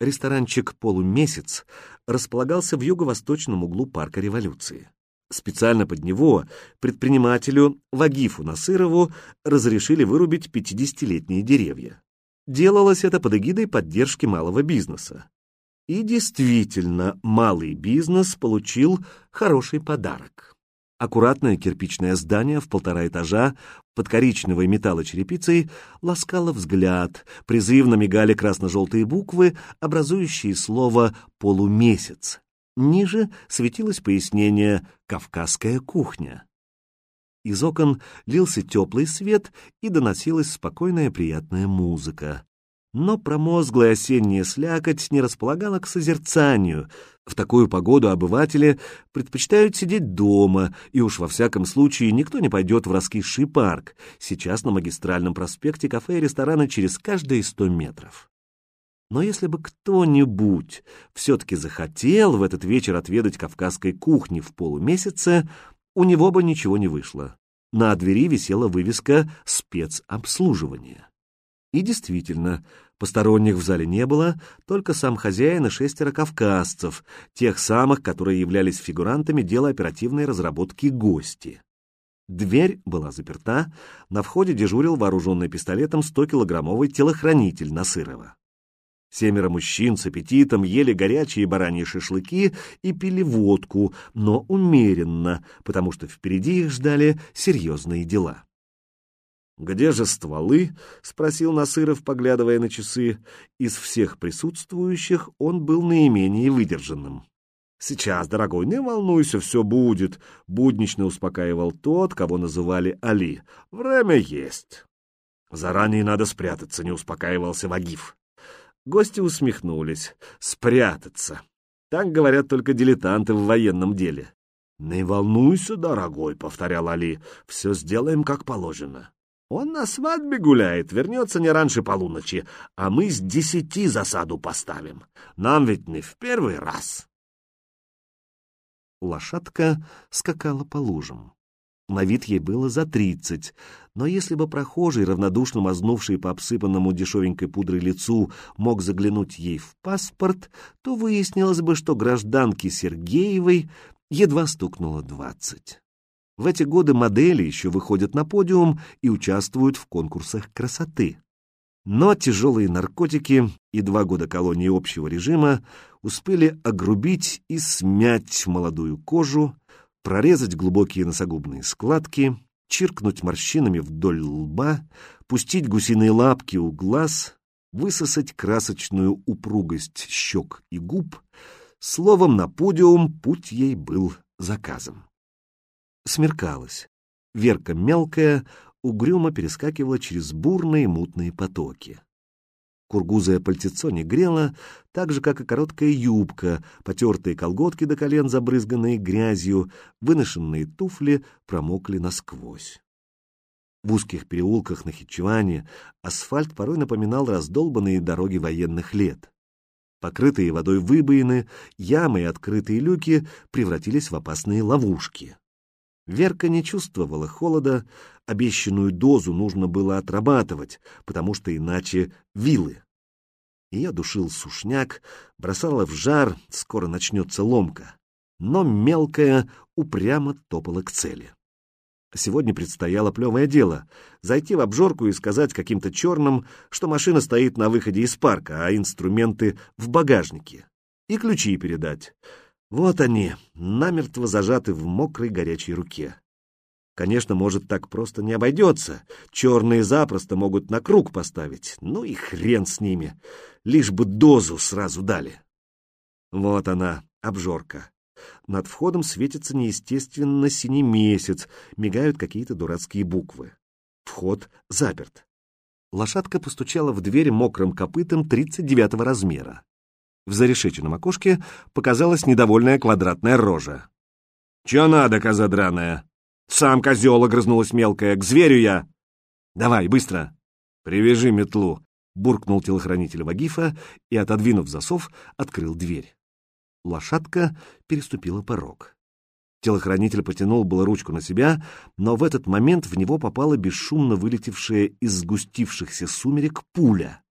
Ресторанчик «Полумесяц» располагался в юго-восточном углу парка революции. Специально под него предпринимателю Вагифу Насырову разрешили вырубить 50-летние деревья. Делалось это под эгидой поддержки малого бизнеса. И действительно, малый бизнес получил хороший подарок. Аккуратное кирпичное здание в полтора этажа под коричневой металлочерепицей ласкало взгляд, призывно мигали красно-желтые буквы, образующие слово «полумесяц». Ниже светилось пояснение «Кавказская кухня». Из окон лился теплый свет и доносилась спокойная приятная музыка. Но промозглая осенняя слякоть не располагала к созерцанию. В такую погоду обыватели предпочитают сидеть дома, и уж во всяком случае никто не пойдет в раскисший парк. Сейчас на магистральном проспекте кафе и рестораны через каждые сто метров. Но если бы кто-нибудь все-таки захотел в этот вечер отведать кавказской кухни в полумесяце, у него бы ничего не вышло. На двери висела вывеска «Спецобслуживание». И действительно, посторонних в зале не было, только сам хозяин и шестеро кавказцев, тех самых, которые являлись фигурантами дела оперативной разработки гости. Дверь была заперта, на входе дежурил вооруженный пистолетом 100-килограммовый телохранитель Насырова. Семеро мужчин с аппетитом ели горячие бараньи шашлыки и пили водку, но умеренно, потому что впереди их ждали серьезные дела. «Где же стволы?» — спросил Насыров, поглядывая на часы. Из всех присутствующих он был наименее выдержанным. «Сейчас, дорогой, не волнуйся, все будет», — буднично успокаивал тот, кого называли Али. «Время есть». «Заранее надо спрятаться», — не успокаивался Вагиф. Гости усмехнулись. «Спрятаться». Так говорят только дилетанты в военном деле. «Не волнуйся, дорогой», — повторял Али, — «все сделаем как положено». Он на свадьбе гуляет, вернется не раньше полуночи, а мы с десяти засаду поставим. Нам ведь не в первый раз. Лошадка скакала по лужам. На вид ей было за тридцать, но если бы прохожий, равнодушно мазнувший по обсыпанному дешевенькой пудрой лицу, мог заглянуть ей в паспорт, то выяснилось бы, что гражданке Сергеевой едва стукнуло двадцать. В эти годы модели еще выходят на подиум и участвуют в конкурсах красоты. Но тяжелые наркотики и два года колонии общего режима успели огрубить и смять молодую кожу, прорезать глубокие носогубные складки, чиркнуть морщинами вдоль лба, пустить гусиные лапки у глаз, высосать красочную упругость щек и губ. Словом, на подиум путь ей был заказом. Смеркалось. Верка мелкая, угрюмо перескакивала через бурные мутные потоки. Кургузое пальтецо не грело, так же, как и короткая юбка, потертые колготки до колен, забрызганные грязью, выношенные туфли промокли насквозь. В узких переулках на Хичеване асфальт порой напоминал раздолбанные дороги военных лет. Покрытые водой выбоины, ямы и открытые люки превратились в опасные ловушки. Верка не чувствовала холода, обещанную дозу нужно было отрабатывать, потому что иначе вилы. Ее душил сушняк, бросала в жар, скоро начнется ломка. Но мелкая упрямо топала к цели. Сегодня предстояло плевое дело — зайти в обжорку и сказать каким-то черным, что машина стоит на выходе из парка, а инструменты в багажнике. И ключи передать. Вот они, намертво зажаты в мокрой горячей руке. Конечно, может, так просто не обойдется. Черные запросто могут на круг поставить. Ну и хрен с ними. Лишь бы дозу сразу дали. Вот она, обжорка. Над входом светится неестественно синий месяц, мигают какие-то дурацкие буквы. Вход заперт. Лошадка постучала в дверь мокрым копытом 39 размера. В зарешеченном окошке показалась недовольная квадратная рожа. «Чё надо, коза драная?» «Сам козел!» — огрызнулась мелкая. «К зверю я!» «Давай, быстро!» «Привяжи метлу!» — буркнул телохранитель Вагифа и, отодвинув засов, открыл дверь. Лошадка переступила порог. Телохранитель потянул было ручку на себя, но в этот момент в него попала бесшумно вылетевшая из сгустившихся сумерек пуля.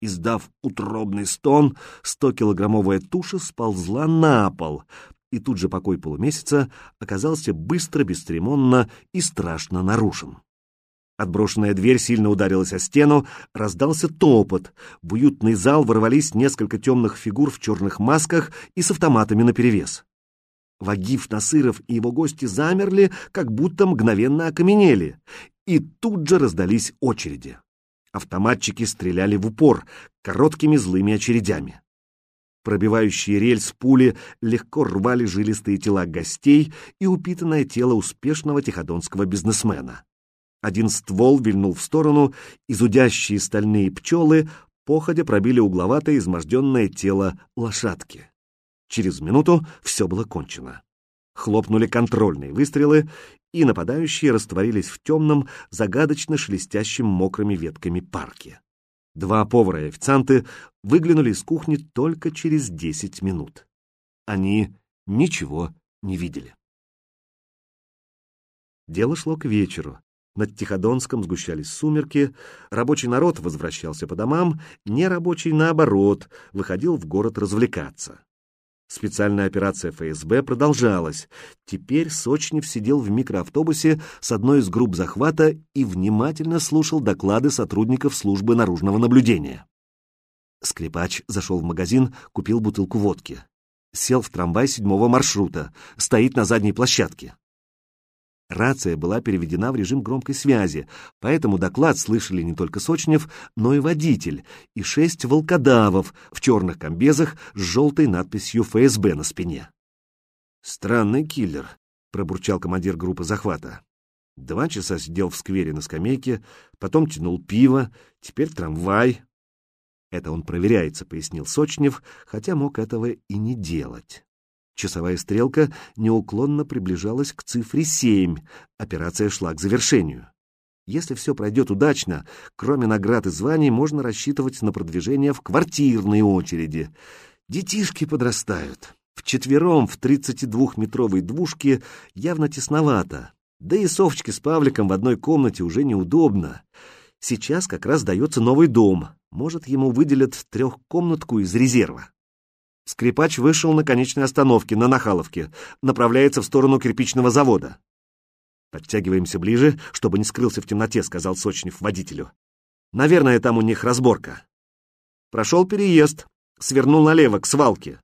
Издав утробный стон, сто-килограммовая туша сползла на пол, и тут же покой полумесяца оказался быстро, бесцеремонно и страшно нарушен. Отброшенная дверь сильно ударилась о стену, раздался топот. В уютный зал ворвались несколько темных фигур в черных масках и с автоматами наперевес. Вагиф Насыров и его гости замерли, как будто мгновенно окаменели, и тут же раздались очереди. Автоматчики стреляли в упор, короткими злыми очередями. Пробивающие рельс пули легко рвали жилистые тела гостей и упитанное тело успешного тиходонского бизнесмена. Один ствол вильнул в сторону, изудящие стальные пчелы походя пробили угловатое изможденное тело лошадки. Через минуту все было кончено. Хлопнули контрольные выстрелы, и нападающие растворились в темном, загадочно шелестящем мокрыми ветками парке. Два повара и официанты выглянули из кухни только через десять минут. Они ничего не видели. Дело шло к вечеру. Над Тиходонском сгущались сумерки, рабочий народ возвращался по домам, нерабочий, наоборот, выходил в город развлекаться. Специальная операция ФСБ продолжалась. Теперь Сочнев сидел в микроавтобусе с одной из групп захвата и внимательно слушал доклады сотрудников службы наружного наблюдения. Скрипач зашел в магазин, купил бутылку водки. Сел в трамвай седьмого маршрута, стоит на задней площадке. Рация была переведена в режим громкой связи, поэтому доклад слышали не только Сочнев, но и водитель, и шесть волкодавов в черных комбезах с желтой надписью ФСБ на спине. «Странный киллер», — пробурчал командир группы захвата. Два часа сидел в сквере на скамейке, потом тянул пиво, теперь трамвай. «Это он проверяется», — пояснил Сочнев, хотя мог этого и не делать. Часовая стрелка неуклонно приближалась к цифре 7. Операция шла к завершению. Если все пройдет удачно, кроме наград и званий, можно рассчитывать на продвижение в квартирной очереди. Детишки подрастают. Вчетвером в 32-метровой двушке явно тесновато. Да и Совочке с Павликом в одной комнате уже неудобно. Сейчас как раз дается новый дом. Может, ему выделят трехкомнатку из резерва. Скрипач вышел на конечной остановке на Нахаловке, направляется в сторону кирпичного завода. «Подтягиваемся ближе, чтобы не скрылся в темноте», — сказал Сочнев водителю. «Наверное, там у них разборка». Прошел переезд, свернул налево, к свалке.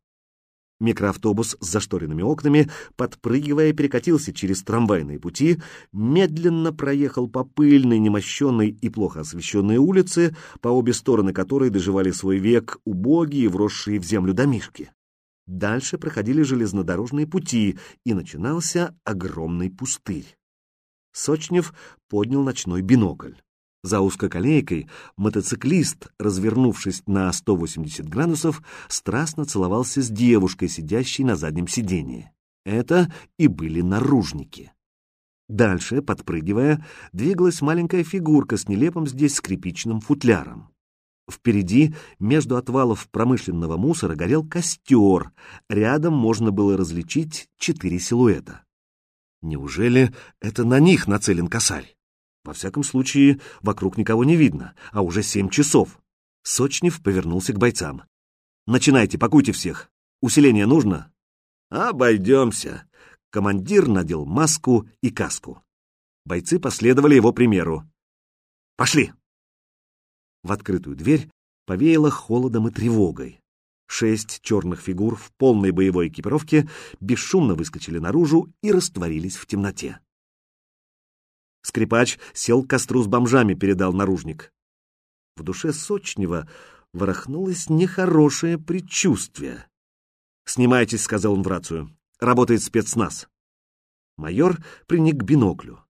Микроавтобус с зашторенными окнами, подпрыгивая, перекатился через трамвайные пути, медленно проехал по пыльной, немощенной и плохо освещенной улице, по обе стороны которой доживали свой век убогие, вросшие в землю домишки. Дальше проходили железнодорожные пути, и начинался огромный пустырь. Сочнев поднял ночной бинокль. За узкоколейкой мотоциклист, развернувшись на 180 градусов, страстно целовался с девушкой, сидящей на заднем сидении. Это и были наружники. Дальше, подпрыгивая, двигалась маленькая фигурка с нелепым здесь скрипичным футляром. Впереди, между отвалов промышленного мусора, горел костер. Рядом можно было различить четыре силуэта. Неужели это на них нацелен косарь? Во всяком случае, вокруг никого не видно, а уже семь часов. Сочнев повернулся к бойцам. «Начинайте, пакуйте всех. Усиление нужно?» «Обойдемся». Командир надел маску и каску. Бойцы последовали его примеру. «Пошли!» В открытую дверь повеяло холодом и тревогой. Шесть черных фигур в полной боевой экипировке бесшумно выскочили наружу и растворились в темноте. Скрипач сел к костру с бомжами, передал наружник. В душе Сочнева ворохнулось нехорошее предчувствие. «Снимайтесь», — сказал он в рацию. «Работает спецназ». Майор приник к биноклю.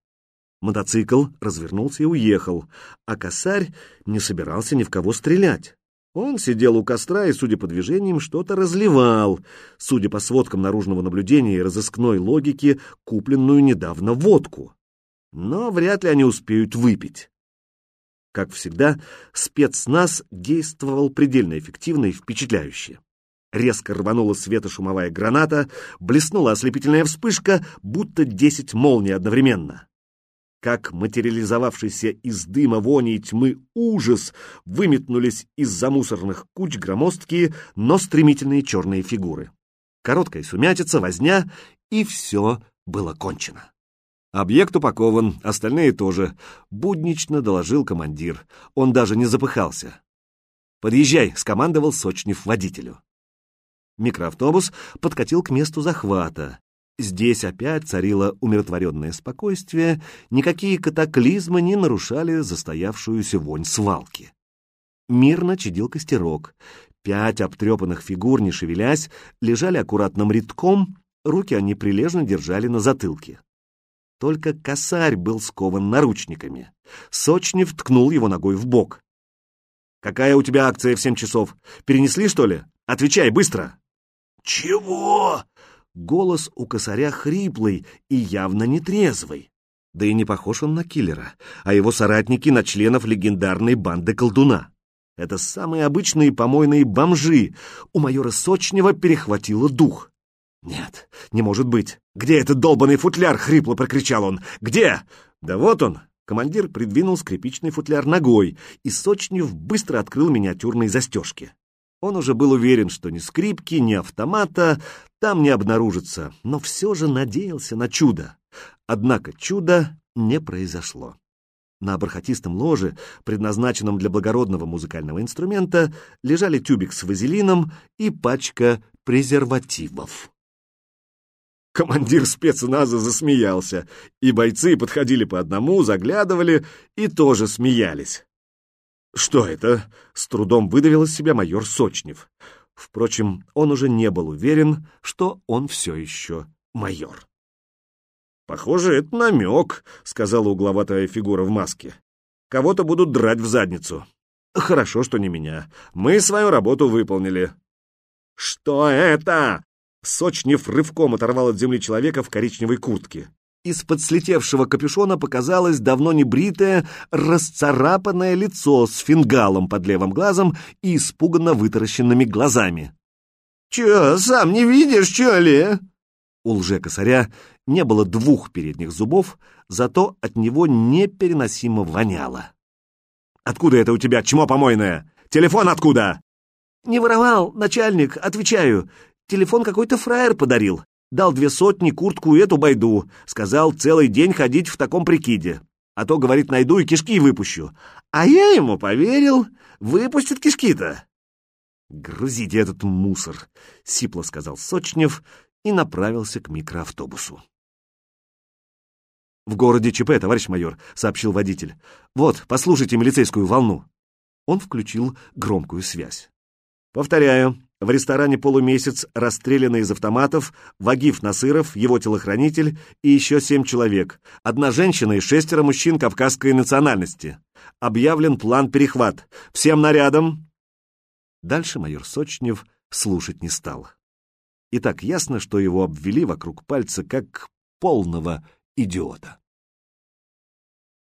Мотоцикл развернулся и уехал, а косарь не собирался ни в кого стрелять. Он сидел у костра и, судя по движениям, что-то разливал, судя по сводкам наружного наблюдения и разыскной логики, купленную недавно водку но вряд ли они успеют выпить. Как всегда, спецназ действовал предельно эффективно и впечатляюще. Резко рванула светошумовая граната, блеснула ослепительная вспышка, будто десять молний одновременно. как материализовавшийся из дыма, вони и тьмы ужас выметнулись из-за мусорных куч громоздкие, но стремительные черные фигуры. Короткая сумятица, возня, и все было кончено. Объект упакован, остальные тоже. Буднично доложил командир. Он даже не запыхался. «Подъезжай», — скомандовал Сочнев водителю. Микроавтобус подкатил к месту захвата. Здесь опять царило умиротворенное спокойствие, никакие катаклизмы не нарушали застоявшуюся вонь свалки. Мирно чадил костерок. Пять обтрепанных фигур, не шевелясь, лежали аккуратным рядком, руки они прилежно держали на затылке. Только косарь был скован наручниками. Сочнев ткнул его ногой в бок. «Какая у тебя акция в семь часов? Перенесли, что ли? Отвечай, быстро!» «Чего?» Голос у косаря хриплый и явно нетрезвый. Да и не похож он на киллера, а его соратники на членов легендарной банды колдуна. Это самые обычные помойные бомжи. У майора Сочнева перехватило дух. «Нет, не может быть! Где этот долбанный футляр?» — хрипло прокричал он. «Где?» «Да вот он!» Командир придвинул скрипичный футляр ногой, и Сочнев быстро открыл миниатюрные застежки. Он уже был уверен, что ни скрипки, ни автомата там не обнаружится, но все же надеялся на чудо. Однако чудо не произошло. На бархатистом ложе, предназначенном для благородного музыкального инструмента, лежали тюбик с вазелином и пачка презервативов. Командир спецназа засмеялся, и бойцы подходили по одному, заглядывали и тоже смеялись. «Что это?» — с трудом выдавил из себя майор Сочнев. Впрочем, он уже не был уверен, что он все еще майор. «Похоже, это намек», — сказала угловатая фигура в маске. «Кого-то будут драть в задницу. Хорошо, что не меня. Мы свою работу выполнили». «Что это?» Сочнев рывком оторвал от земли человека в коричневой куртке. Из-под слетевшего капюшона показалось давно не бритое, расцарапанное лицо с фингалом под левым глазом и испуганно вытаращенными глазами. «Чё, сам не видишь, чё ли?» У лже-косаря не было двух передних зубов, зато от него непереносимо воняло. «Откуда это у тебя, чмо помойное? Телефон откуда?» «Не воровал, начальник, отвечаю. Телефон какой-то фраер подарил. Дал две сотни, куртку и эту байду. Сказал, целый день ходить в таком прикиде. А то, говорит, найду и кишки выпущу. А я ему поверил. Выпустит кишки-то. «Грузите этот мусор», — сипло сказал Сочнев и направился к микроавтобусу. «В городе ЧП, товарищ майор», — сообщил водитель. «Вот, послушайте милицейскую волну». Он включил громкую связь. «Повторяю, в ресторане «Полумесяц» расстреляны из автоматов Вагиф Насыров, его телохранитель и еще семь человек. Одна женщина и шестеро мужчин кавказской национальности. Объявлен план перехват. Всем нарядом!» Дальше майор Сочнев слушать не стал. И так ясно, что его обвели вокруг пальца как полного идиота.